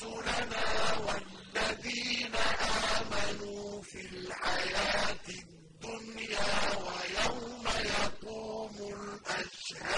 رُسُلَنَا وَالَّذِينَ آمَنُوا فِي الْحَيَاةِ الدُّنْيَا وَيَوْمَ يَقُومُ الْأَشْهَادُ.